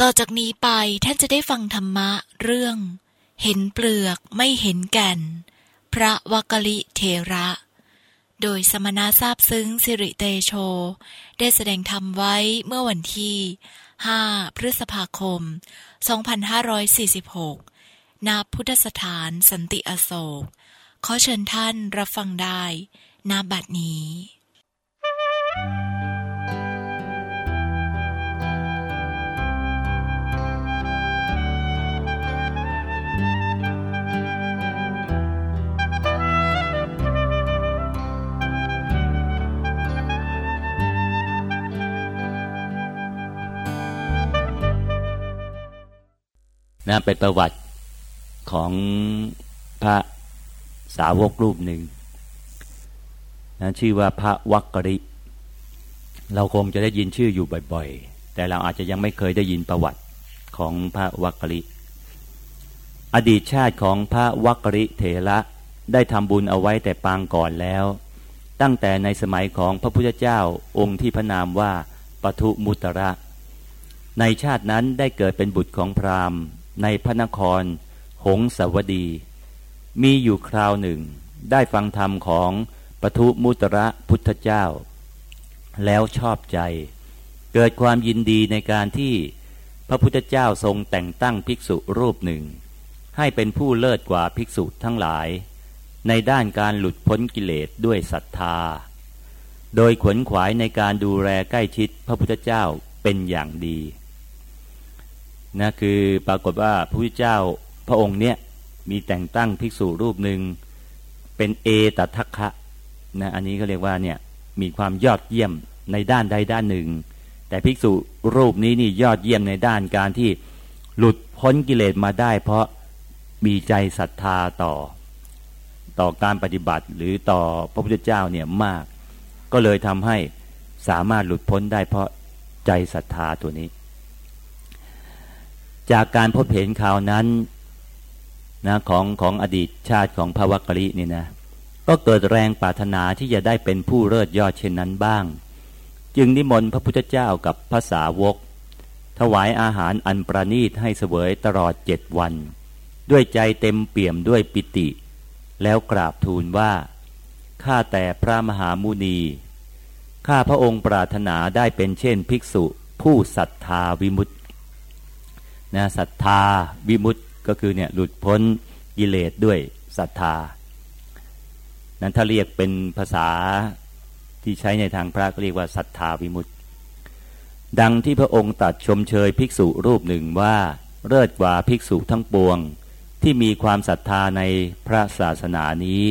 ต่อจากนี้ไปท่านจะได้ฟังธรรมะเรื่อง เห็นเปลือกไม่เห็นแก่น พระวกลิเทระ โดยสมณะทราบซึ้งสิริเตโช ได้แสดงธรรมไว้เมื่อวันที่ 5 พฤษภาคม 2546 ณ พุทธสถานสันติอโศก ขอเชิญท่านรับฟังได้ณบัดนี้ นะเป็นประวัติของพระสาวกรูปหนึ่งนะชื่อว่าพระวักกริ เราคงจะได้ยินชื่ออยู่บ่อยๆ แต่เราอาจจะยังไม่เคยได้ยินประวัติของพระวักกริ อดีตชาติของพระวักกริเถระได้ทำบุญเอาไว้แต่ปางก่อนแล้ว ตั้งแต่ในสมัยของพระพุทธเจ้าองค์ที่พระนามว่าปทุมุตระ ในชาตินั้นได้เกิดเป็นบุตรของพราหมณ์ ในพระนคร หงสาวดี มีอยู่คราวหนึ่ง ได้ฟังธรรมของปทุมุตระพุทธเจ้า แล้วชอบใจ เกิดความยินดีในการที่พระพุทธเจ้าทรงแต่งตั้งภิกษุรูปหนึ่ง ให้เป็นผู้เลิศกว่าภิกษุทั้งหลาย ในด้านการหลุดพ้นกิเลสด้วยศรัทธา โดยขวนขวายในการดูแลใกล้ชิดพระพุทธเจ้าเป็นอย่างดี นะคือปรากฏว่าพระพุทธเจ้าพระองค์เนี้ยมีแต่งตั้งภิกษุรูปหนึ่งเป็นเอตทัคคะนะอันนี้ก็เรียกว่าเนี่ยมีความยอดเยี่ยมในด้านใดด้านหนึ่ง แต่ภิกษุรูปนี้นี่ยอดเยี่ยมในด้านการที่หลุดพ้นกิเลสมาได้ เพราะมีใจศรัทธาต่อ ต่อการปฏิบัติหรือต่อพระพุทธเจ้าเนี่ยมาก ก็เลยทำให้สามารถหลุดพ้นได้เพราะใจศรัทธาตัวนี้ จากการพบเห็นข่าวนั้นนะของของอดีตชาติของพระวักกะลินี่นะก็เกิดแรงปรารถนาที่จะได้เป็นผู้เลิศยอดเช่นนั้นบ้าง จึงนิมนต์พระพุทธเจ้ากับภาษาวก ถวายอาหารอันประณีตให้เสวยตลอดเจ็ดวัน ด้วยใจเต็มเปี่ยมด้วยปิติ แล้วกราบทูลว่า ข้าแต่พระมหามุนี ข้าพระองค์ปรารถนาได้เป็นเช่นภิกษุผู้ศรัทธาวิมุตต นะศรัทธาวิมุตต์ก็คือเนี่ยหลุดพ้นกิเลสด้วยศรัทธา นั้นถ้าเรียกเป็นภาษาที่ใช้ในทางพระก็เรียกว่าศรัทธาวิมุตต์ดังที่พระองค์ตัดชมเชยภิกษุรูปหนึ่งว่าเลิศกว่าภิกษุทั้งปวงที่มีความศรัทธาในพระศาสนานี้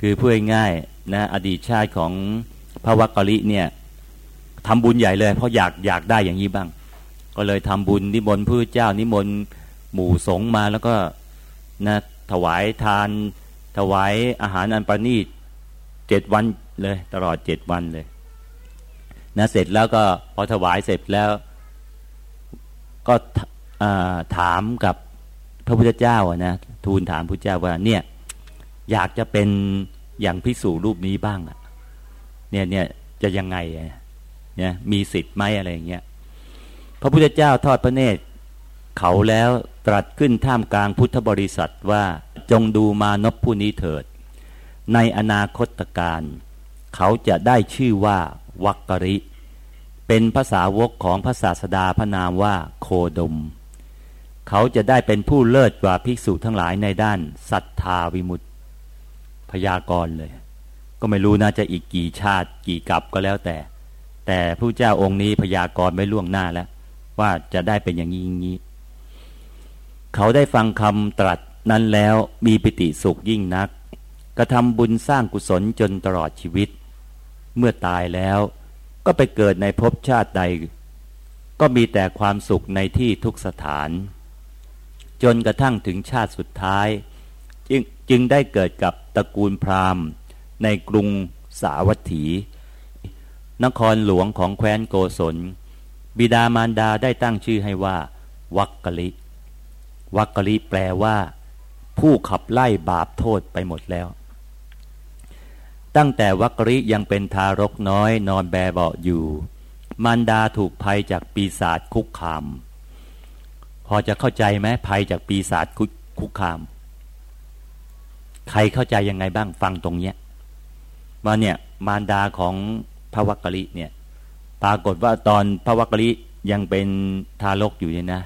คือพูดง่ายนะอดีตชาติของพระวักกะลิเนี่ยทำบุญใหญ่เลย เพราะอยากอยากได้อย่างนี้บ้าง ก็เลยทำบุญนิมนต์พระเจ้านิมนต์หมู่สงมาแล้วก็นะถวายทาน ถวายอาหารอันประณีตเจ็ดวันเลย ตลอดเจ็ดวันเลยนะเสร็จแล้วก็พอถวายเสร็จแล้ว ก็ถามกับพระพุทธเจ้านะทูลถามพระเจ้าว่าเนี่ยอยากจะเป็นอย่างพิสูรูปนี้บ้างอะเนี่ยเนี่ยจะยังไงเนี่ยมีสิทธิ์ไหมอะไรอย่างเงี้ย พระพุทธเจ้าทอดพระเนตรเขาแล้วตรัสขึ้นท่ามกลางพุทธบริษัทว่าจงดูมานพผู้นี้เถิด ในอนาคตการ เขาจะได้ชื่อว่าวักกริ เป็นภาษาวกของพระศาสดาพระนามว่าโคดม เขาจะได้เป็นผู้เลิศกว่าภิกษุทั้งหลายในด้านศรัทธาวิมุตติพยากรเลย ก็ไม่รู้น่าจะอีกกี่ชาติกี่กับก็แล้วแต่ แต่ผู้เจ้าองค์นี้พยากรไม่ล่วงหน้าแล้ว ว่าจะได้เป็นอย่างนี้อย่างนี้ เขาได้ฟังคำตรัสนั้นแล้วมีปิติสุขยิ่งนัก กระทำบุญสร้างกุศลจนตลอดชีวิต เมื่อตายแล้วก็ไปเกิดในภพชาติใด ก็มีแต่ความสุขในที่ทุกสถาน จนกระทั่งถึงชาติสุดท้ายจึงจึงได้เกิดกับตระกูลพราหมณ์ ในกรุงสาวัตถี นครหลวงของแคว้นโกศล บิดามารดาได้ตั้งชื่อให้ว่า วักกะลิ วักกะลิแปลว่า ผู้ขับไล่บาปโทษไปหมดแล้ว ตั้งแต่วักกะลิยังเป็นทารกน้อยนอนแบเบาอยู่ มารดาถูกภัยจากปีศาจคุกคาม พอจะเข้าใจไหมภัยจากปีศาจคุกคาม ใครเข้าใจยังไงบ้างฟังตรงเนี้ยว่าเนี่ยมารดาของพระวักกะลิเนี่ย ปรากฏว่าตอนพระวักกลิยังเป็นทารกอยู่เนี่ยนะ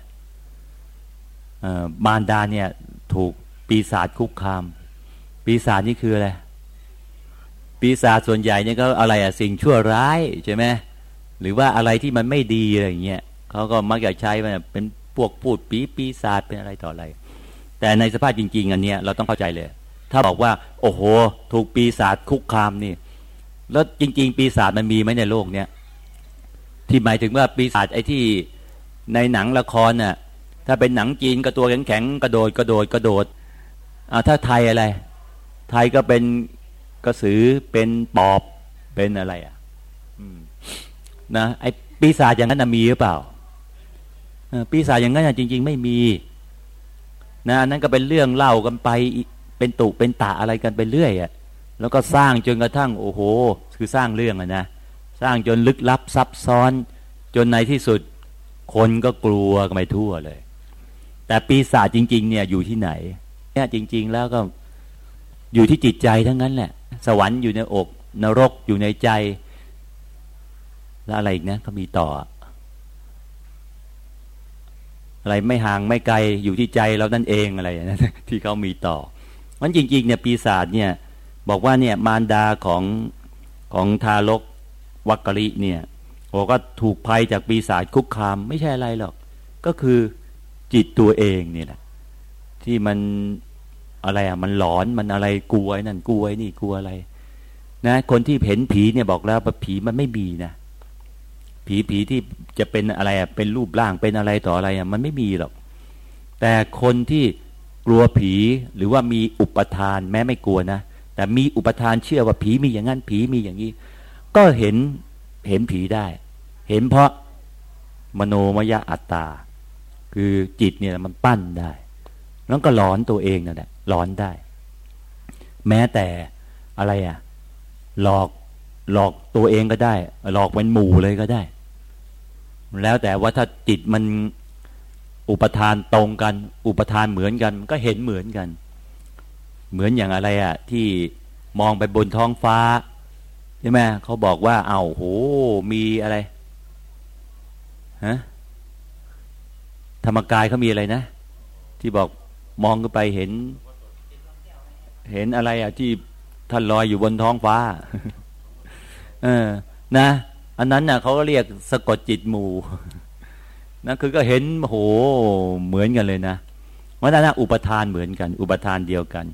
มารดาเนี่ยถูกปีศาจคุกคาม ปีศาจนี่คืออะไร ปีศาจส่วนใหญ่เนี่ยก็อะไรอะสิ่งชั่วร้ายใช่ไหมหรือว่าอะไรที่มันไม่ดีอะไรอย่างเงี้ยเขาก็มักจะใช้มันเป็นพวกพูดปีปีศาจเป็นอะไรต่ออะไร แต่ในสภาพจริง ๆ อันเนี้ยเราต้องเข้าใจเลย ถ้าบอกว่า โอ้โห ถูกปีศาจคุกคามนี่ แล้วจริง ๆ ปีศาจมันมีไหมในโลกเนี้ย ที่หมายถึงว่าปีศาจไอ้ที่ในหนังละครน่ะถ้าเป็นหนังจีนกระตัวแข็งๆกระโดดกระโดดกระโดดอ่าถ้าไทยอะไร ไทยก็เป็นกระสือเป็นปอบเป็นอะไรอะนะไอ้ปีศาจอย่างนั้นมีหรือเปล่าปีศาจอย่างนั้นจริง ๆ ไม่มีนะนั่นก็เป็นเรื่องเล่ากันไปเป็นตุเป็นตะอะไรกันไปเรื่อยอะแล้วก็สร้างจนกระทั่ง โอ้โห คือสร้างเรื่องอะนะ สร้างจนลึกลับซับซ้อน จนในที่สุด คนก็กลัวกันไปทั่วเลย แต่ปีศาจจริง ๆ เนี่ยอยู่ที่ไหนเนี่ยจริง ๆ แล้วก็อยู่ที่จิตใจทั้งนั้นแหละ สวรรค์อยู่ในอก นรกอยู่ในใจ แล้วอะไรอีกนะเขามีต่อ อะไรไม่ห่างไม่ไกลอยู่ที่ใจเรานั่นเองอะไรนะที่เขามีต่อมันจริงๆเนี่ยปีศาจเนี่ยบอกว่าเนี่ยมารดาของของทารก วักกะลิเนี่ยบอกว่าถูกภัยจากปีศาจคุกคาม ไม่ใช่อะไรหรอก ก็คือจิตตัวเองนี่แหละ ที่มันอะไรอะมันหลอนมันอะไรกลัวนั่นกลัวนี่กลัวอะไร นะ คนที่เห็นผีเนี่ยบอกแล้วว่าผีมันไม่มีนะผีผีที่จะเป็นอะไรอะเป็นรูปร่างเป็นอะไรต่ออะไรอะมันไม่มีหรอก แต่คนที่กลัวผีหรือว่ามีอุปทานแม้ไม่กลัวนะแต่มีอุปทานเชื่อว่าผีมีอย่างนั้นผีมีอย่างนี้ ก็เห็นเห็นผีได้ เห็นเพราะมโนมยอัตตา คือจิตเนี่ยมันปั้นได้แล้วก็หลอนตัวเองนั่นแหละร้อนได้ แม้แต่อะไรอะ่ะหลอกหลอกตัวเองก็ได้ หลอกเป็นหมู่เลยก็ได้ แล้วแต่ว่าถ้าจิตมันอุปทานตรงกัน อุปทานเหมือนกัน ก็เห็นเหมือนกัน เหมือนอย่างอะไรอะที่มองไปบนท้องฟ้า ใช่ไหมเขาบอกว่า เอาโหมีอะไรฮะธรรมกายเขามีอะไรนะ ที่บอกมองขึ้นไปเห็น เห็นอะไรอะที่ท่านลอยอยู่บนท้องฟ้า เออ นะ อันนั้นน่ะเขาก็เรียกสะกดจิตหมู่นะคือก็เห็นโหเหมือนกันเลยนะว่านั่นอุปทานเหมือนกัน อุปทานเดียวกัน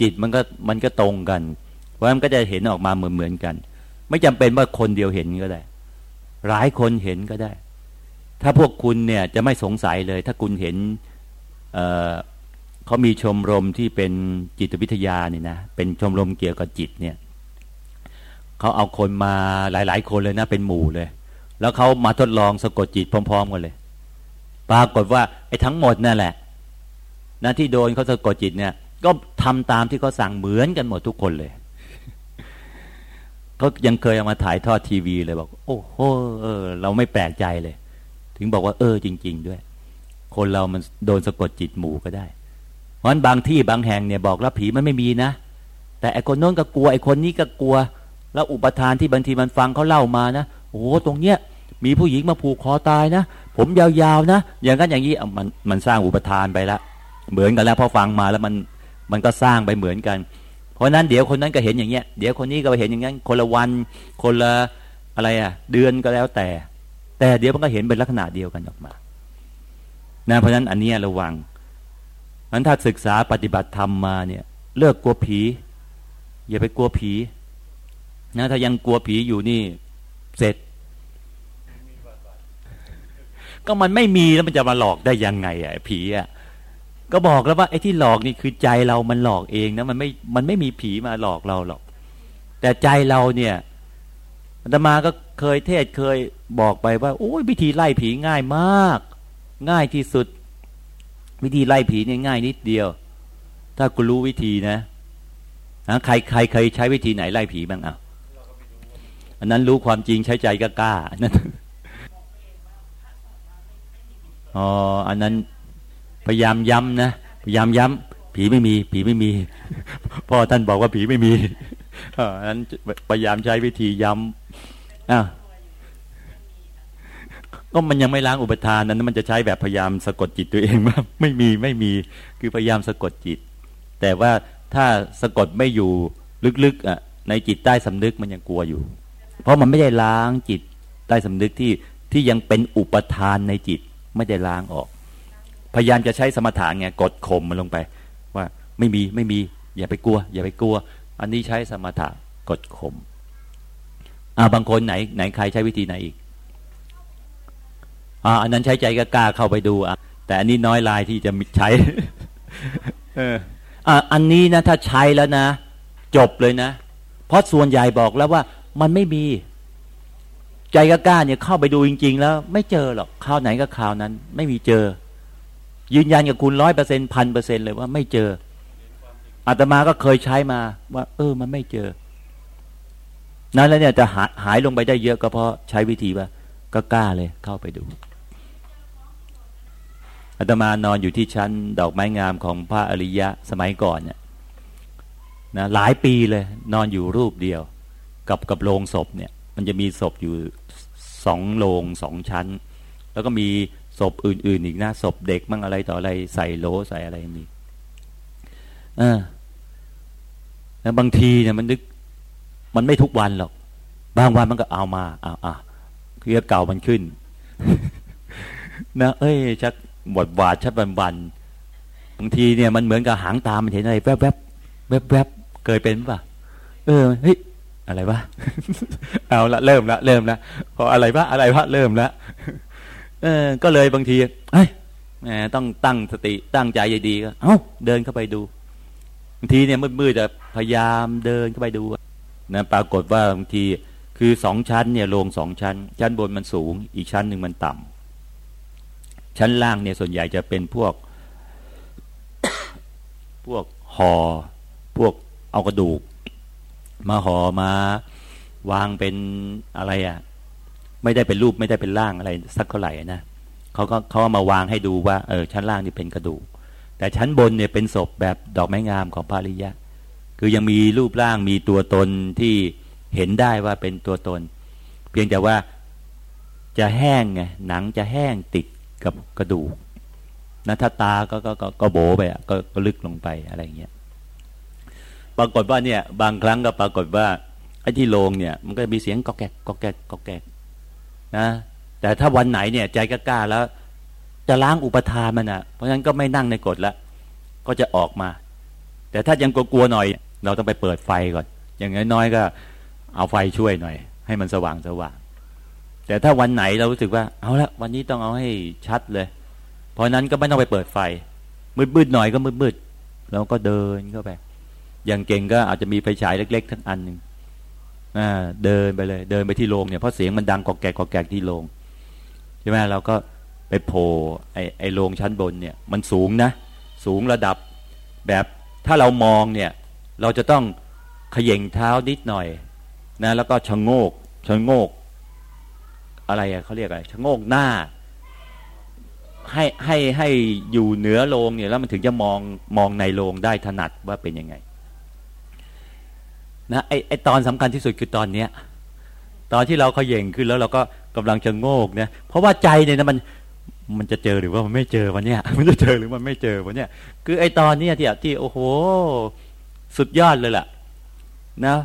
จิตมันก็มันก็ตรงกันเพราะมันก็จะเห็นออกมาเหมือนเหมือนกัน ไม่จำเป็นว่าคนเดียวเห็นก็ได้ หลายคนเห็นก็ได้ ถ้าพวกคุณเนี่ยจะไม่สงสัยเลย ถ้าคุณเห็นเขามีชมรมที่เป็นจิตวิทยาเนี่ยนะเป็นชมรมเกี่ยวกับจิตเนี่ยเขาเอาคนมาหลาย ๆ คนเลยนะเป็นหมู่เลย แล้วเขามาทดลองสะกดจิตพร้อม ๆ กันเลย ปรากฏว่าไอ้ทั้งหมดนั่นแหละนะที่โดนเขาสะกดจิตเนี่ย ก็ทำตามที่เขาสั่งเหมือนกันหมดทุกคนเลย เขายังเคยเอามาถ่ายทอดทีวีเลยบอก โอ้โหเออ เราไม่แปลกใจเลย ถึงบอกว่า เออ จริง ๆ ด้วย คนเรามันโดนสะกดจิตหมู่ก็ได้ เพราะฉะนั้นบางที่บางแห่งเนี่ยบอกแล้วผีมันไม่มีนะ แต่ไอคนโน้นก็กลัวไอคนนี้ก็กลัว แล้วอุปทานที่บางทีมันฟังเขาเล่ามานะโอ้ตรงเนี้ยมีผู้หญิงมาผูกคอตายนะผมยาวๆนะ อย่างนั้นอย่างนี้มันมันสร้างอุปทานไปละเหมือนกันแล้วพอฟังมาแล้วมันมันก็สร้างไปเหมือนกัน เพราะนั้นเดี๋ยวคนนั้นก็เห็นอย่างเงี้ยเดี๋ยวคนนี้ก็ไปเห็นอย่างนั้นคนละวัน คนละอะไรอะเดือนก็แล้วแต่ แต่เดี๋ยวมันก็เห็นเป็นลักษณะเดียวกันออกมานะเพราะฉะนั้นอันนี้ระวังมันถ้าศึกษาปฏิบัติธรรมมาเนี่ย เลิกกลัวผี อย่าไปกลัวผีนะถ้ายังกลัวผีอยู่นี่ เสร็จ ก็มันไม่มีแล้วมันจะมาหลอกได้ยังไงอะผีอะ ก็บอกแล้วว่าไอ้ที่หลอกนี่คือใจเรามันหลอกเองนะมันไม่มันไม่มีผีมาหลอกเราหรอกแต่ใจเราเนี่ยอาตมาก็เคยเทศเคยบอกไปว่าโอ้ยวิธีไล่ผีง่ายมาก ง่ายที่สุด วิธีไล่ผีเนี่ยง่ายนิดเดียว ถ้าคุณรู้วิธีนะนะใครใครเคยใช้วิธีไหนไล่ผีบ้างอะอันนั้นรู้ความจริงใช้ใจก็กล้านั่นอ๋ออันนั้น พยายามย้ำนะพยายามย้ำผีไม่มี ผีไม่มีพ่อท่านบอกว่าผีไม่มีอันนั้นพยายามใช้วิธีย้ำอะก็มันยังไม่ล้างอุปทานนั้นมันจะใช้แบบพยายามสะกดจิตตัวเองว่าไม่มีไม่มีคือพยายามสะกดจิต แต่ว่าถ้าสะกดไม่อยู่ลึกๆอะในจิตใต้สำนึกมันยังกลัวอยู่ เพราะมันไม่ได้ล้างจิตใต้สำนึกที่ที่ยังเป็นอุปทานในจิตไม่ได้ล้างออก พยายามจะใช้สมถะไงกดข่มมันลงไป ว่าไม่มีไม่มี อย่าไปกลัว อย่าไปกลัว อันนี้ใช้สมถะกดข่มอ่าบางคนไหนไหนใครใช้วิธีไหนอีกอ่าอันนั้นใช้ใจก็กล้าเข้าไปดูอะแต่อันนี้น้อยลายที่จะใช้เอออ่าอันนี้นะถ้าใช้แล้วนะ จบเลยนะ เพราะส่วนใหญ่บอกแล้วว่ามันไม่มี ใจกล้าเนี่ยเข้าไปดูจริง ๆ แล้ว ไม่เจอหรอกข่าวไหนก็ข่าวนั้น ไม่มีเจอ ยืนยันกับคุณร้อยเปอร์เซ็นพันเปอร์เซ็นเลยว่าไม่เจออาตมาก็เคยใช้มาว่า เออ มันไม่เจอ นั้นแล้วเนี่ยจะหายหายลงไปได้เยอะก็เพราะใช้วิธีว่า ก็กล้าเลยเข้าไปดูอาตมานอนอยู่ที่ชั้นดอกไม้งามของพระอริยะสมัยก่อนเนี่ยนะหลายปีเลย นอนอยู่รูปเดียว กับกับโรงศพเนี่ย มันจะมีศพอยู่สองโรงสองชั้น แล้วก็มี ศพอื่น ๆ อีกนะศพเด็กมั่งอะไรต่ออะไรใส่โลใส่อะไรมีเออแล้วบางทีเนี่ยมันนึก มันไม่ทุกวันหรอก บางวันมันก็เอามาอ่าอ่าคือเก่ามันขึ้น นะ เอ้ย ชักบทบาทชัดบันบันบางทีเนี่ยมันเหมือนกับหางตามันเห็นอะไรแวบแวบแวบแวบเคยเป็นป่ะ เออเฮ้ยอะไรวะเอาละเริ่มละเริ่มละพออะไรวะอะไรวะเริ่มละ เออ ก็เลยบางทีเฮ้ยแหมต้องตั้งสติตั้งใจดีก็เอ้าเดินเข้าไปดูบางทีเนี่ยมืดๆจะพยายามเดินเข้าไปดูนะปรากฏว่าบางทีคือสองชั้นเนี่ยโรงสองชั้น ชั้นบนมันสูง อีกชั้นหนึ่งมันต่ำชั้นล่างเนี่ยส่วนใหญ่จะเป็นพวก พวกห่อพวกเอากระดูก มาห่อมาวางเป็นอะไรอะ่ะ ไม่ได้เป็นรูปไม่ได้เป็นร่างอะไรสักเท่าไหร่นะเขาก็เขาามาวางให้ดูว่าเออชั้นล่างนี่เป็นกระดูก แต่ชั้นบนเนี่ยเป็นศพแบบดอกไม้งามของพระริยะ คือยังมีรูปร่างมีตัวตนที่เห็นได้ว่าเป็นตัวตน เพียงแต่ว่าจะแห้งไงหนังจะแห้งติดกับกระดูกนะถ้าตาก็ก็ก็ก็โบไปอะก็ก็ลึกลงไปอะไรเงี้ยปรากฏว่าเนี่ยบางครั้งก็ปรากฏว่าไอ้ที่โลงเนี่ยมันก็มีเสียงกอกแกกกอกแกกกอกแกก นะแต่ถ้าวันไหนเนี่ยใจกล้าแล้ว จะล้างอุปทานมันอะ เพราะฉะนั้นก็ไม่นั่งในกฎแล้วก็จะออกมา แต่ถ้ายังกลัวๆหน่อย เราต้องไปเปิดไฟก่อน อย่างน้อยๆก็เอาไฟช่วยหน่อย ให้มันสว่างสว่างแต่ถ้าวันไหนเรารู้สึกว่า เอาละวันนี้ต้องเอาให้ชัดเลย เพราะนั้นก็ไม่ต้องไปเปิดไฟ มืดๆหน่อยก็มืดๆเราก็เดินเข้าไปอย่างเก่งก็อาจจะมีไฟฉายเล็ก ๆ ทั้งอันหนึ่ง เดินไปเลย เดินไปที่โรงเนี่ยเพราะเสียงมันดังกอกแกกกอกแกกที่โรงใช่ไหมเราก็ไปโผล่ไอ้ไอ้โรงชั้นบนเนี่ย มันสูงนะ สูงระดับแบบถ้าเรามองเนี่ย เราจะต้องขย่งเท้านิดหน่อยนะแล้วก็ชะโงกชะโงก อะไรเขาเรียกอะไรชะโงกหน้า ให้ให้ให้อยู่เหนือโรงเนี่ยแล้วมันถึงจะมองมองในโรงได้ถนัดว่าเป็นยังไง นะไอไอตอนสำคัญที่สุดคือตอนเนี้ยตอนที่เราเขย่งขึ้นแล้วเราก็กำลังจะโงกเนี่ยเพราะว่าใจเนี่ยนะมันมันจะเจอหรือว่ามันไม่เจอวันเนี้ยมันจะเจอหรือมันไม่เจอวันเนี้ยคือไอตอนเนี้ยที่ที่โอ้โห สุดยอดเลยแหละนะ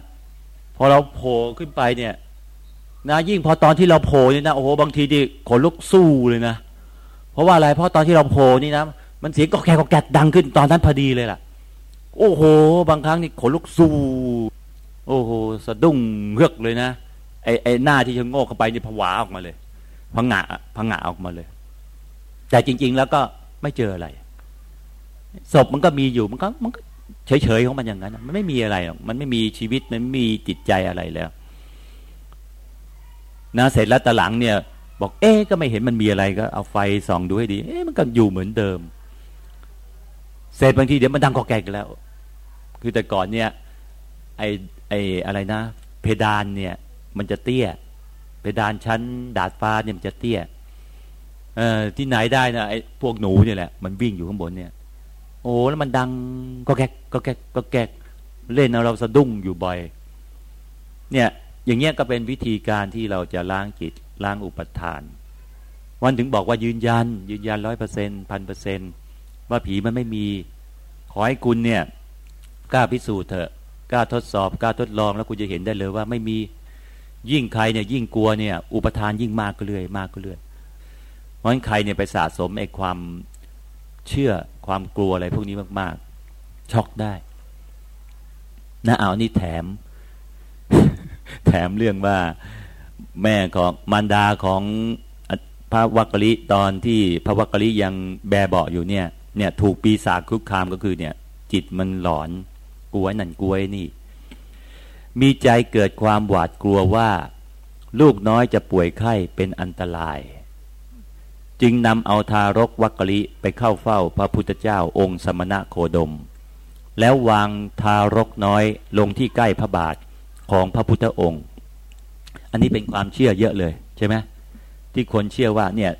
พอเราโผล่ขึ้นไปเนี่ย นะยิ่งพอตอนที่เราโผล่นี่นะโอ้โหบางทีดิขนลุกสู้เลยนะเพราะว่าอะไรเพราะตอนที่เราโผล่นี่นะมันเสียงก็แกก็แกดังขึ้นตอนนั้นพอดีเลยล่ะ โอ้โห บางครั้งนี่ขนลุกสู้ โอ้โหสะดุ้งเฮือกเลยนะไอไอหน้าที่ชะโงกเข้าไปนี่ผวาออกมาเลยพังงะพังงะออกมาเลย แต่จริง ๆ แล้วก็ไม่เจออะไรศพมันก็มีอยู่มันก็มันก็เฉยๆของมันอย่างนั้น มันไม่มีอะไรหรอกมันไม่มีชีวิตมันไม่มีจิตใจอะไรแล้วนะเสร็จแล้วตะหลังเนี่ย บอกเอ๊ก็ไม่เห็นมันมีอะไรก็เอาไฟส่องดูให้ดี เอ๊มันก็อยู่เหมือนเดิม เสร็จบางทีเดี๋ยวมันดังกอแกกแล้ว คือแต่ก่อนเนี่ย ไอ ไออะไรนะ เพดานเนี่ย มันจะเตี้ย เพดานชั้น ดาดฟ้าเนี่ยมันจะเตี้ยเออที่ไหนได้นะไอ้พวกหนูเนี่ยแหละมันวิ่งอยู่ข้างบนเนี่ย โอ้แล้วมันดังก็แก๊กก็แก๊กก็แก๊กเล่นเราสะดุ้งอยู่บ่อย เนี่ยอย่างเงี้ยก็เป็นวิธีการที่เราจะล้างจิตล้างอุปทาน วันถึงบอกว่ายืนยัน ยืนยันร้อยเปอร์เซ็นพันเปอร์เซ็นว่าผีมันไม่มี ขอให้คุณเนี่ยกล้าพิสูจน์เถอะ กล้าทดสอบกล้าทดลองแล้วคุณจะเห็นได้เลยว่าไม่มียิ่งใครเนี่ยยิ่งกลัวเนี่ยอุปทานยิ่งมากก็เรื่อยมากก็เรื่อยเพราะฉะนั้นใครเนี่ยไปสะสมไอ้ความเชื่อความกลัวอะไรพวกนี้มาก ๆ ช็อกได้นะเอานี่แถม แถมเรื่องว่าแม่ของมารดาของพระวักกลิตอนที่พระวักกลิยังแบเบาอยู่เนี่ยเนี่ย ถูกปีศาจคุกคามก็คือเนี่ย จิตมันหลอน กลัวนั่นกลัวนี่ มีใจเกิดความหวาดกลัวว่า ลูกน้อยจะป่วยไข้เป็นอันตราย จึงนำเอาทารกวักกลิไปเข้าเฝ้าพระพุทธเจ้าองค์สมณะโคดม แล้ววางทารกน้อยลงที่ใกล้พระบาทของพระพุทธองค์ อันนี้เป็นความเชื่อเยอะเลยใช่ไหมที่คนเชื่อว่าเนี่ย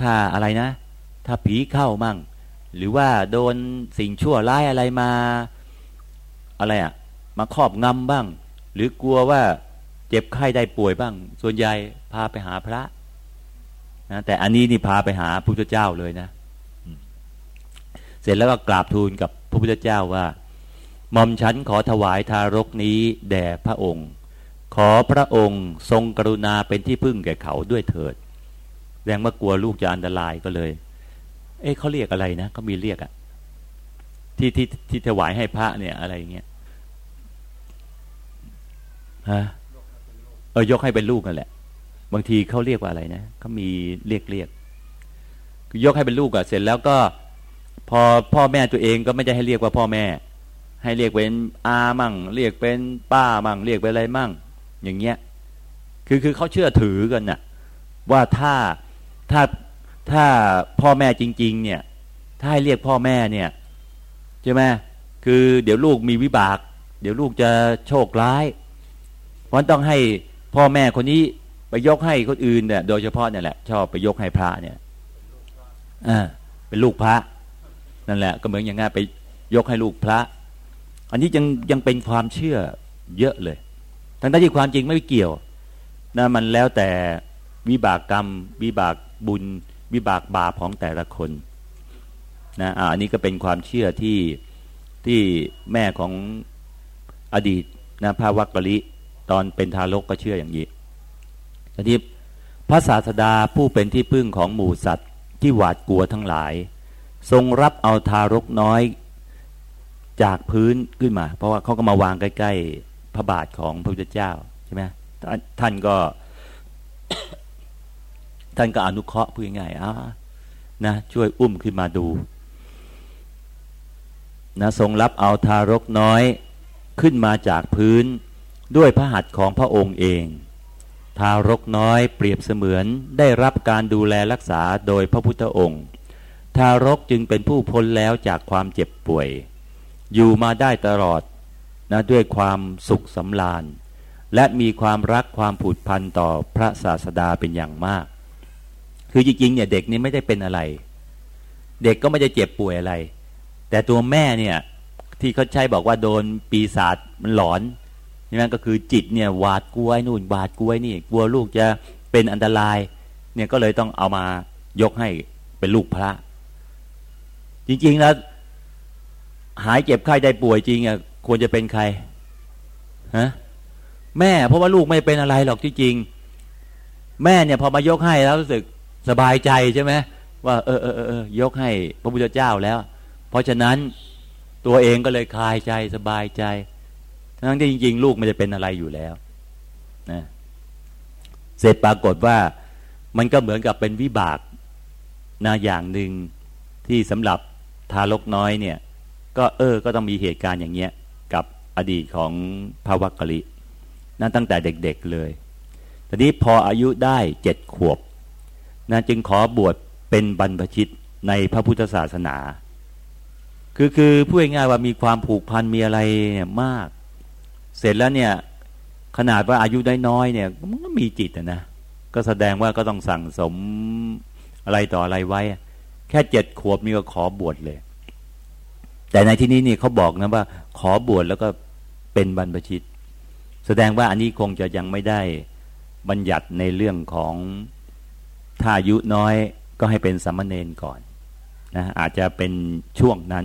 ถ้าอะไรนะ ถ้าผีเข้ามั่ง หรือว่าโดนสิ่งชั่วร้ายอะไรมา อะไรอะ่ะมาครอบงำบ้าง หรือกลัวว่าเจ็บไข้ได้ป่วยบ้าง ส่วนใหญ่พาไปหาพระนะแต่อันนี้นี่พาไปหาพระพุทธเจ้าเลยนะ เสร็จแล้วก็กราบทูลกับพระพุทธเจ้าว่าหม่อมฉันขอถวายทารกนี้แด่พระองค์ ขอพระองค์ทรงกรุณาเป็นที่พึ่งแก่เขาด้วยเถิดแรงว่ากลัวลูกจะอันตรายก็เลย เอ๊ะเขาเรียกอะไรนะเขามีเรียกอะที่ที่ที่ถวายให้พระเนี่ยอะไรเงี้ย ฮะเออยกให้เป็นลูกกันแหละ บางทีเขาเรียกว่าอะไรนะเขามีเรียกเรียกยกให้เป็นลูกอะเสร็จแล้วก็ พอพ่อแม่ตัวเองก็ไม่ได้ให้เรียกว่าพ่อแม่ ให้เรียกเป็นอามั่ง เรียกเป็นป้ามั่ง เรียกเป็นอะไรมั่ง อย่างเงี้ย คือคือเขาเชื่อถือกันน่ะ ว่าถ้าถ้าถ้าพ่อแม่จริง ๆ เนี่ย ถ้าให้เรียกพ่อแม่เนี่ยใช่ไหมคือเดี๋ยวลูกมีวิบาก เดี๋ยวลูกจะโชคร้าย เพราะต้องให้พ่อแม่คนนี้ไปยกให้คนอื่นเนี่ยโดยเฉพาะเนี่ยแหละชอบไปยกให้พระเนี่ยอ่าเป็นลูกพระนั่นแหละ ก็เหมือนอย่างงี้ไปยกให้ลูกพระ อันนี้ยังยังเป็นความเชื่อเยอะเลย ทั้งที่ความจริงไม่เกี่ยวนะมันแล้วแต่วิบากกรรม วิบากบุญ วิบากบาปของแต่ละคนนะอันนี้ก็เป็นความเชื่อที่ที่แม่ของอดีตนะพระวักกะลิ ตอนเป็นทารกก็เชื่ออย่างนี้ทีนี้พระศาสดาผู้เป็นที่พึ่งของหมู่สัตว์ที่หวาดกลัวทั้งหลาย ทรงรับเอาทารกน้อยจากพื้นขึ้นมา เพราะว่าเขาก็มาวางใกล้ ๆ พระบาทของพระพุทธเจ้าใช่ไหมท่านก็ ท่านก็อนุเคราะห์พูดง่ายๆอ่านะช่วยอุ้มขึ้นมาดูนะทรงรับเอาทารกน้อยขึ้นมาจากพื้น ด้วยพระหัตถ์ของพระองค์เอง ทารกน้อยเปรียบเสมือนได้รับการดูแลรักษาโดยพระพุทธองค์ ทารกจึงเป็นผู้พ้นแล้วจากความเจ็บป่วย อยู่มาได้ตลอดนะด้วยความสุขสำราญ และมีความรักความผูดพันต่อพระศาสดาเป็นอย่างมาก คือจริงๆเนี่ยเด็กนี่ไม่ได้เป็นอะไร เด็กก็ไม่ได้เจ็บป่วยอะไร แต่ตัวแม่เนี่ยที่เขาใช้บอกว่าโดนปีศาจมันหลอน นี่มันก็คือจิตเนี่ยหวาดกลัวนู่นหวาดกลัวนี่ กลัวลูกจะเป็นอันตราย เนี่ยก็เลยต้องเอามายกให้เป็นลูกพระ จริงๆแล้ว หายเจ็บไข้ได้ป่วยจริงอะควรจะเป็นใครฮะแม่ เพราะว่าลูกไม่เป็นอะไรหรอกที่จริง แม่เนี่ยพอมายกให้แล้วรู้สึกสบายใจใช่ไหมว่าเออเออเออยกให้พระพุทธเจ้าแล้ว เพราะฉะนั้นตัวเองก็เลยคลายใจสบายใจ ทั้งที่จริงๆ ลูกไม่ได้เป็นอะไรอยู่แล้วนะเสร็จปรากฏว่ามันก็เหมือนกับเป็นวิบากนะอย่างหนึ่งที่สำหรับทารกน้อยเนี่ย ก็เออก็ต้องมีเหตุการณ์อย่างเงี้ยกับอดีตของพระวักกะลินั่นตั้งแต่เด็กๆเลยทีนี้พออายุได้เจ็ดขวบนะจึงขอบวชเป็นบรรพชิตในพระพุทธศาสนา คือคือพูดง่ายว่ามีความผูกพันมีอะไรเนี่ยมาก เสร็จแล้วเนี่ยขนาดว่าอายุได้น้อยเนี่ยมันก็มีจิตนะก็แสดงว่าก็ต้องสั่งสมอะไรต่ออะไรไว้ แค่เจ็ดขวบนี่ก็ขอบวชเลย แต่ในที่นี้นี่เขาบอกนะว่า ขอบวชแล้วก็เป็นบรรพชิต แสดงว่าอันนี้คงจะยังไม่ได้บัญญัติในเรื่องของถ้าอายุน้อยก็ให้เป็นสัมมเนนก่อนนะอาจจะเป็นช่วงนั้น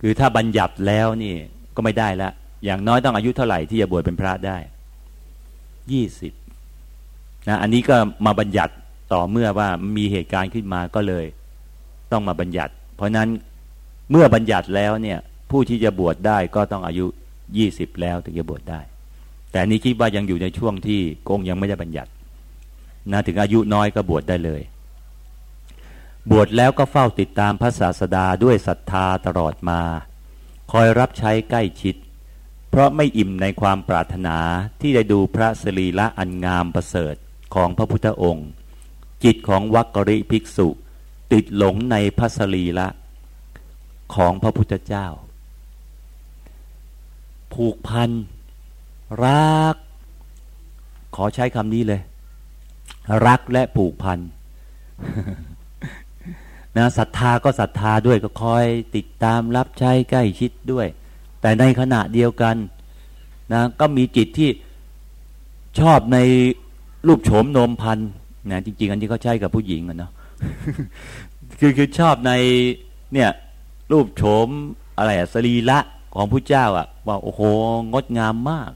คือถ้าบัญญัติแล้วนี่ก็ไม่ได้ละ อย่างน้อยต้องอายุเท่าไหร่ที่จะบวชเป็นพระได้ยี่สิบนะอันนี้ก็มาบัญญัติต่อเมื่อว่ามีเหตุการณ์ขึ้นมาก็เลย ต้องมาบัญญัติ เพราะนั้นเมื่อบัญญัติแล้วเนี่ยผู้ที่จะบวชได้ก็ต้องอายุยี่สิบแล้วถึงจะบวชได้ แต่นี้คิดว่ายังอยู่ในช่วงที่กงยังไม่ได้บัญญัตินะถึงอายุน้อยก็บวชได้เลย บวชแล้วก็เฝ้าติดตามพระศาสดาด้วยศรัทธาตลอดมา คอยรับใช้ใกล้ชิด เพราะไม่อิ่มในความปรารถนาที่ได้ดูพระสรีละอันงามประเสริฐของพระพุทธองค์ จิตของวักกริภิกษุ ติดหลงในพระสรีละของพระพุทธเจ้า ผูกพัน รัก ขอใช้คำนี้เลย รักและผูกพันนะศรัทธาก็ศรัทธาด้วยก็คอยติดตามรับใช้ใกล้ชิดด้วย แต่ในขณะเดียวกันนะก็มีจิตที่ชอบในรูปโฉมโนมพันนะจริง ๆ อันนี้เขาใช้กับผู้หญิงอะเนาะคือคือชอบในเนี่ยรูปโฉมอะไรอะสรีละของผู้เจ้าอะว่าโอ้โหงดงามมาก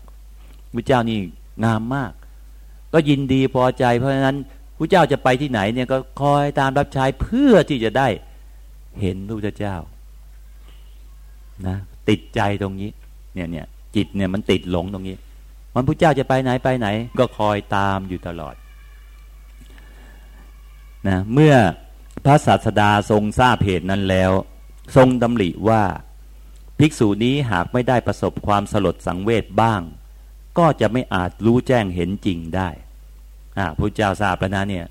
พระเจ้านี่งามมาก ก็ยินดีพอใจ เพราะฉะนั้นพระเจ้าจะไปที่ไหนเนี่ยก็คอยตามรับใช้เพื่อที่จะได้เห็นพระเจ้านะ ติดใจตรงนี้ เนี่ยเนี่ยจิตเนี่ยมันติดหลงตรงนี้มันพระเจ้าจะไปไหนไปไหน ก็คอยตามอยู่ตลอดนะเมื่อพระศาสดาทรงทราบเหตุนั้นแล้ว ทรงดำริว่า ภิกษุนี้หากไม่ได้ประสบความสลดสังเวชบ้าง ก็จะไม่อาจรู้แจ้งเห็นจริงได้อ่าพระเจ้าทราบแล้วนะเนี่ย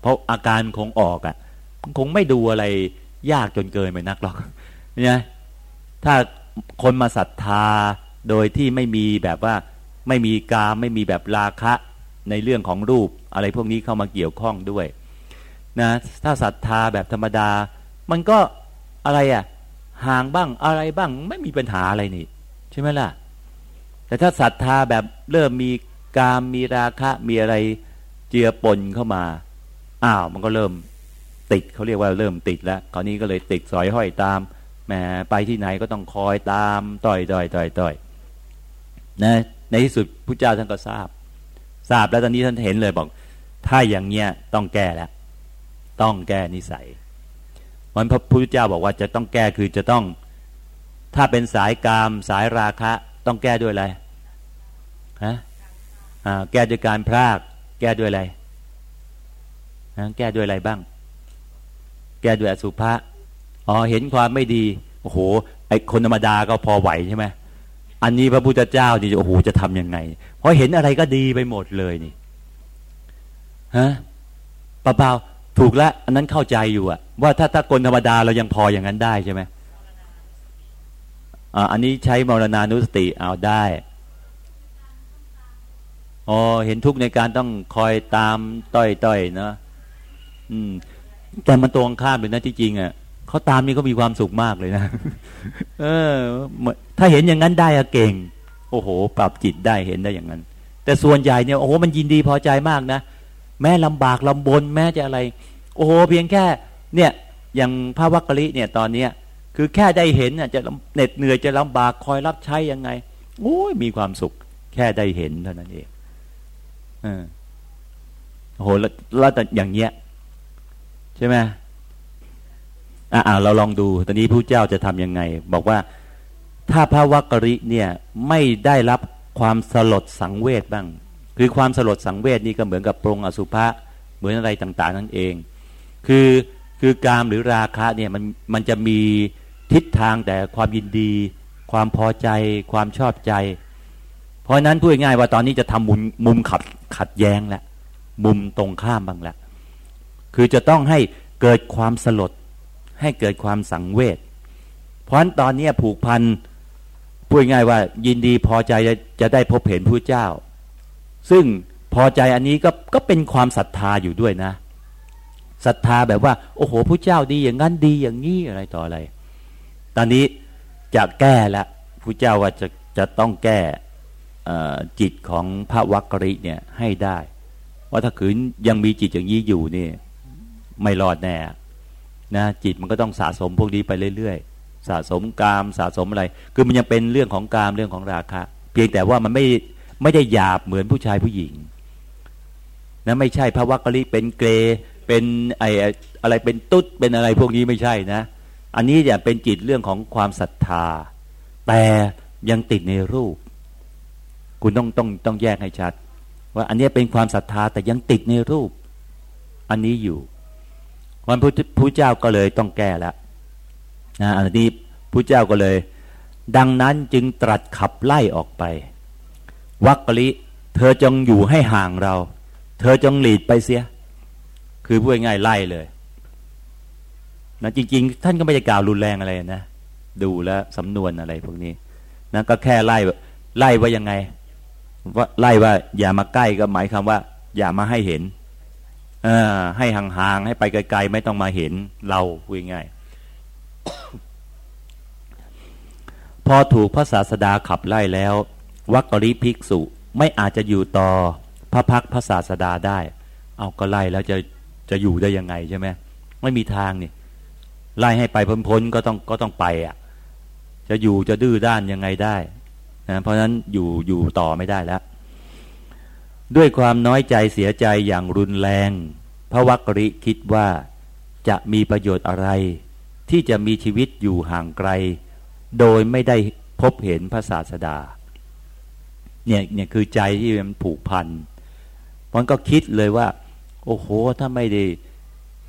เพราะอาการคงออกอะ่ะคงไม่ดูอะไรยากจนเกินไปนักหรอกเนี่ย ถ้าคนมาศรัทธาโดยที่ไม่มีแบบว่าไม่มีกาไม่มีแบบราคะในเรื่องของรูปอะไรพวกนี้เข้ามาเกี่ยวข้องด้วยนะถ้าศรัทธาแบบธรรมดา มันก็อะไรอะ่ะห่างบ้างอะไรบ้างไม่มีปัญหาอะไรนี่ ใช่ไหมล่ะ แต่ถ้าศรัทธาแบบเริ่มมีกามมีราคะมีอะไรเจือปนเข้ามา อ้าวมันก็เริ่มติดเขาเรียกว่าเริ่มติดแล้วคราวนี้ก็เลยติดสอยห้อยตาม แหมไปที่ไหนก็ต้องคอยตามต่อยต่อยต่อยต่อยนะในที่สุดพระเจ้าท่านก็ทราบ ทราบแล้วตอนนี้ท่านเห็นเลยบอก ถ้าอย่างเงี้ยต้องแก้แล้วต้องแก้นิสัยมันพระพุทธเจ้าบอกว่าจะต้องแก้คือจะต้อง ถ้าเป็นสายกามสายราคะ ต้องแก้ด้วยอะไรฮะแก้ด้วยการพราก แก้ด้วยอะไรแก้ด้วยอะไรบ้าง แก้ด้วยอสุภะ อ๋อเห็นความไม่ดีโอ้โหไอคนธรรมดาก็พอไหวใช่ไหมอันนี้พระพุทธเจ้านี่โอ้โหจะทำยังไง เพราะเห็นอะไรก็ดีไปหมดเลยนี่ฮะเปล่าถูกแล้วอันนั้นเข้าใจอยู่อะว่าถ้าถ้าคนธรรมดาเรายังพออย่างนั้นได้ใช่ไหมอันนี้ใช้มรณานุสติเอาได้อ๋อเห็นทุกในการต้องคอยตามต้อยต้อยเนาะอืม แต่มันตรงข้ามเลยนะที่จริงอะ เขาตามนี่เขามีความสุขมากเลยนะ เออ ถ้าเห็นอย่างนั้นได้อะเก่ง โอ้โห ปรับจิตได้เห็นได้อย่างนั้น แต่ส่วนใหญ่เนี่ยโอ้โหมันยินดีพอใจมากนะแม้ลำบากลำบนแม้จะอะไร โอ้โหเพียงแค่ เนี่ย อย่างพระวักกะลิเนี่ยตอนเนี้ย คือแค่ได้เห็นจะเหน็ดเหนื่อยจะลำบากคอยรับใช้ยังไงโอ้ยมีความสุข แค่ได้เห็นเท่านั้นเองอโอ้โหแล้วแต่อย่างเงี้ย ใช่ไหม อ่าเราลองดู ตอนนี้ผู้เจ้าจะทํำยังไง บอกว่าถ้าพระวักริเนี่ยไม่ได้รับความสลดสังเวชบ้าง คือความสลดสังเวชนี่ก็เหมือนกับปรงอสุภะเหมือนอะไรต่างๆ นั่นเอง คือคือกามหรือราคะเนี่ยมันมันจะมีทิศทางแต่ความยินดี ความพอใจ ความชอบใจ เพราะนั้นพูดง่ายว่าตอนนี้จะทำมุมมุมขัดขัดแย้งแล้วมุมตรงข้ามบ้างแล้วคือจะต้องให้เกิดความสลด ให้เกิดความสังเวชเพราะฉะนั้นตอนนี้ผูกพันพูดง่ายว่า ยินดีพอใจจะจะได้พบเห็นผู้เจ้า ซึ่งพอใจอันนี้ก็ก็เป็นความศรัทธาอยู่ด้วยนะศรัทธาแบบว่า โอ้โหพระเจ้าดีอย่างนั้นดีอย่างนี้อะไรต่ออะไร ตอนนี้จะแก้ละพระเจ้าว่าจะจะต้องแก้จิตของพระวักกริเนี่ยให้ได้ ว่าถ้าขืนยังมีจิตอย่างนี้อยู่นี่ไม่รอดแน่ นะจิตมันก็ต้องสะสมพวกนี้ไปเรื่อยๆ สะสมกามสะสมอะไร คือมันยังเป็นเรื่องของกามเรื่องของราคะ เพียงแต่ว่ามันไม่ไม่ได้หยาบเหมือนผู้ชายผู้หญิงนะไม่ใช่พระวักกะลิเป็นเกรเป็นไออะไรเป็นตุ๊ดเป็นอะไรพวกนี้ไม่ใช่นะ อันนี้เนี่ยเป็นจิตเรื่องของความศรัทธา แต่ยังติดในรูป คุณต้องต้องต้องแยกให้ชัด ว่าอันนี้เป็นความศรัทธาแต่ยังติดในรูป อันนี้อยู่ วันพระเจ้าก็เลยต้องแก้แล้วนะอันนี้พระเจ้าก็เลย ดังนั้นจึงตรัสขับไล่ออกไป วักกะลิ เธอจงอยู่ให้ห่างเรา เธอจงหลีดไปเสีย คือพูดง่ายไล่เลยนะจริง ๆ ท่านก็ไม่ได้กล่าวรุนแรงอะไรนะ ดูแลสำนวนอะไรพวกนี้นะก็แค่ไล่ไล่ว่ายังไงว่าไล่ว่าอย่ามาใกล้ก็หมายคำว่า อย่ามาให้เห็น อให้ห่างๆให้ไปไกลๆไม่ต้องมาเห็นเราพูดง่ายพอถูกพระศาสดาขับไล่แล้ว วักกริภิกษุไม่อาจจะอยู่ต่อพระพักพระศาสดาได้ เอาก็ไล่แล้วจะจะอยู่ได้ยังไงใช่ไหมไม่มีทางนี่ไล่ให้ไปพ้นๆก็ต้องก็ต้องไปอะ จะอยู่จะดื้อด้านยังไงได้นะเพราะฉะนั้นอยู่อยู่ต่อไม่ได้แล้ว ด้วยความน้อยใจเสียใจอย่างรุนแรงพระวักริคิดว่าจะมีประโยชน์อะไร ที่จะมีชีวิตอยู่ห่างไกล โดยไม่ได้พบเห็นพระศาสดาเนี่ยเนี่ยคือใจที่มันผูกพันมันก็คิดเลยว่า โอ้โห ถ้าไม่ได้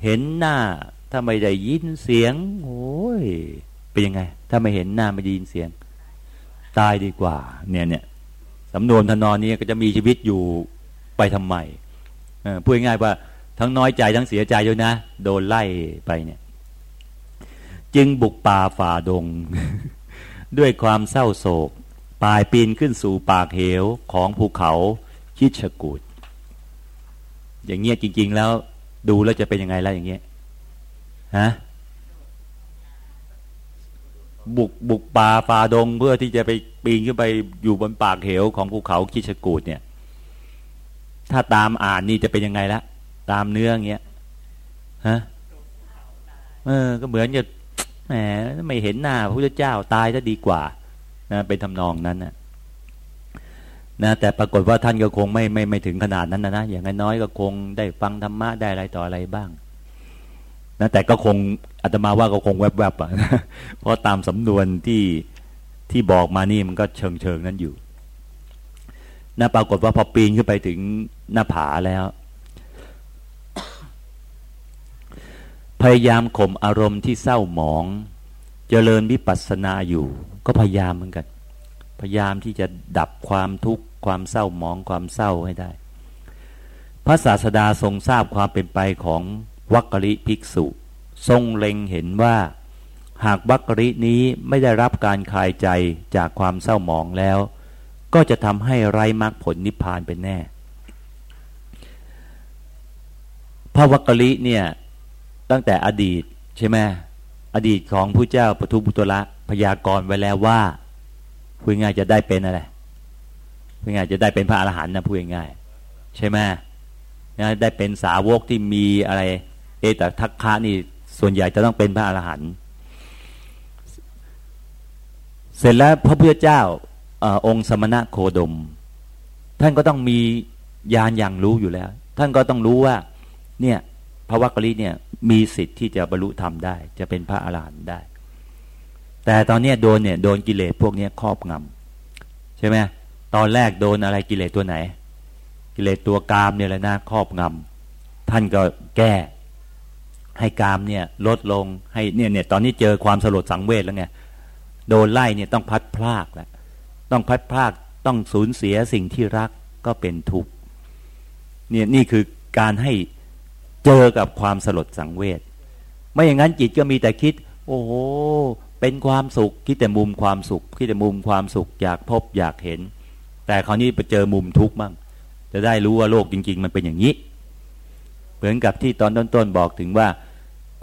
เห็นหน้า ถ้าไม่ได้ยินเสียงโอ้ยเป็นยังไง ถ้าไม่เห็นหน้าไม่ได้ยินเสียง ตายดีกว่า เนี่ยเนี่ย สำนวนทนอนนี้ก็จะมีชีวิตอยู่ไปทำไมพูดง่ายว่าทั้งน้อยใจทั้งเสียใจด้วยนะ โดนไล่ไปเนี่ย จึงบุกป่าฝ่าดง ด้วยความเศร้าโศกปลายปีนขึ้นสู่ปากเหวของภูเขาคิดชกูดอย่างเงี้ยจริง ๆ แล้วดูแล้วจะเป็นยังไงล้วอย่างเงี้ยฮะบุกบุกป่าฝ่าดงเพื่อที่จะไป ปีนขึ้นไปอยู่บนปากเหวของภูเขาคิชกูดเนี่ย ถ้าตามอ่านนี่จะเป็นยังไงละตามเนื้อเงี้ยฮะเออ ก็เหมือนจะแหมไม่เห็นหน้าพระพุทธเจ้าตายจะดีกว่านะเป็นทำนองนั้นนะนะแต่ปรากฏว่าท่านก็คงไม่ไม่ไม่ถึงขนาดนั้นนะนะอย่างน้อยก็คงได้ฟังธรรมะได้อะไรต่ออะไรบ้างนะแต่ก็คงอาตมาว่าก็คงแวบๆอะเพราะตามสำนวนที่ ที่บอกมานี่มันก็เชิงเชิงนั้นอยู่นะปรากฏว่าพอปีนขึ้นไปถึงหน้าผาแล้ว พยายามข่มอารมณ์ที่เศร้าหมองเจริญวิปัสสนาอยู่ ก็พยายามเหมือนกัน พยายามที่จะดับความทุกข์ความเศร้าหมองความเศร้าให้ได้ พระศาสดาทรงทราบความเป็นไปของวัคริภิกษุ ทรงเล็งเห็นว่า หากวัครินี้ไม่ได้รับการคลายใจจากความเศร้าหมองแล้ว ก็จะทำให้ไร้มรรคผลนิพพานเป็นแน่พระวัคริเนี่ยตั้งแต่อดีตใช่ไหมอดีตของผู้เจ้าปทุมุตระพยากรณ์ไว้แล้วว่าพูดง่ายจะได้เป็นอะไรพูดง่ายจะได้เป็นพระอรหันต์นะพูดง่ายใช่ไหมได้เป็นสาวกที่มีอะไร เอตทักคะนี่ส่วนใหญ่จะต้องเป็นพระอรหันต์ เสร็จแล้วพระพุทธเจ้าอองค์สมณะโคดม ท่านก็ต้องมีญาณอย่างรู้อยู่แล้ว ท่านก็ต้องรู้ว่าเนี่ยพระวักกลิเนี่ยมีสิทธิ์ที่จะบรรลุธรรมได้ จะเป็นพระอรหันต์ได้ แต่ตอนนี้โดนเนี่ยโดนกิเลสพวกนี้ครอบงำใช่ไหมตอนแรกโดนอะไรกิเลสตัวไหน กิเลสตัวกามเนี่ยแหละนะครอบงำท่านก็แก้ ให้กามเนี่ยลดลงให้เนี่ยเนี่ยตอนนี้เจอความสลดสังเวชแล้วไง โดนไล่เนี่ยต้องพัดพลากแล้วต้องพัดพลากต้องสูญเสียสิ่งที่รักก็เป็นทุกข์เนี่ยนี่คือการให้เจอกับความสลดสังเวชไม่อย่างนั้นจิตก็มีแต่คิด โอ้โหเป็นความสุขคิดแต่มุมความสุขคิดแต่มุมความสุขอยากพบอยากเห็น แต่คราวนี้ไปเจอมุมทุกข์บ้างจะได้รู้ว่าโลกจริง ๆ มันเป็นอย่างนี้ เหมือนกับที่ตอนต้นๆบอกถึงว่า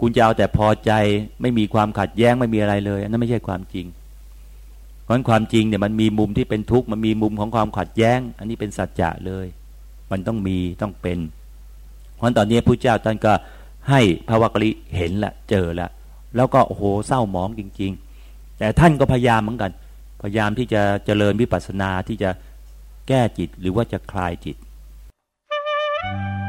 คุณจะเอาแต่พอใจ ไม่มีความขัดแย้งไม่มีอะไรเลยอันนั้นไม่ใช่ความจริง เพราะความจริงเนี่ยมันมีมุมที่เป็นทุกข์มันมีมุมของความขัดแย้ง อันนี้เป็นสัจจะเลย มันต้องมีต้องเป็นเพราะตอนนี้พระเจ้าท่านก็ให้พระวักลิเห็นละเจอละแล้วก็โอ้โหเศร้าหมองจริง ๆ แต่ท่านก็พยายามเหมือนกัน พยายามที่จะเจริญวิปัสสนาที่จะแก้จิตหรือว่าจะคลายจิต Thank you.